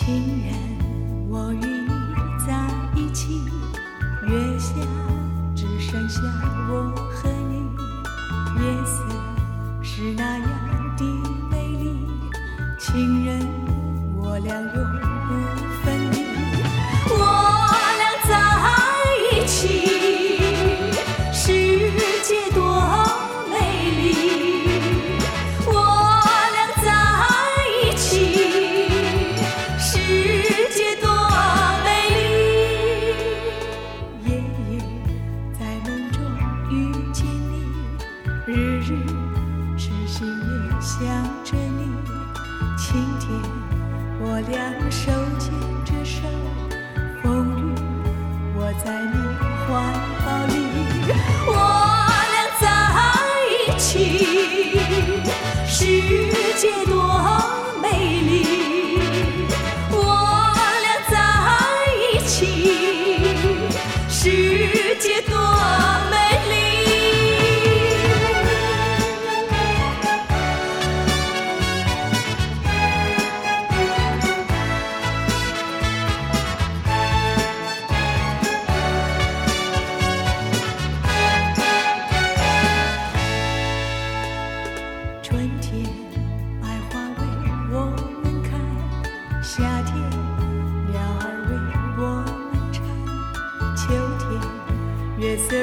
情人，我与你在一起，月下只剩下我和你，夜色日痴心也想着你。晴天，我俩手牵着手，风雨，我在你怀抱里。我俩在一起，世界多美丽。我俩在一起，世界多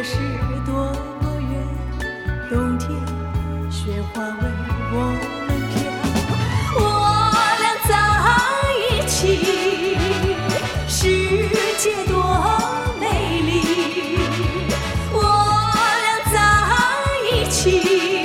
是多么远；冬天，雪花为我们飘。我俩在一起，世界多美丽。我俩在一起。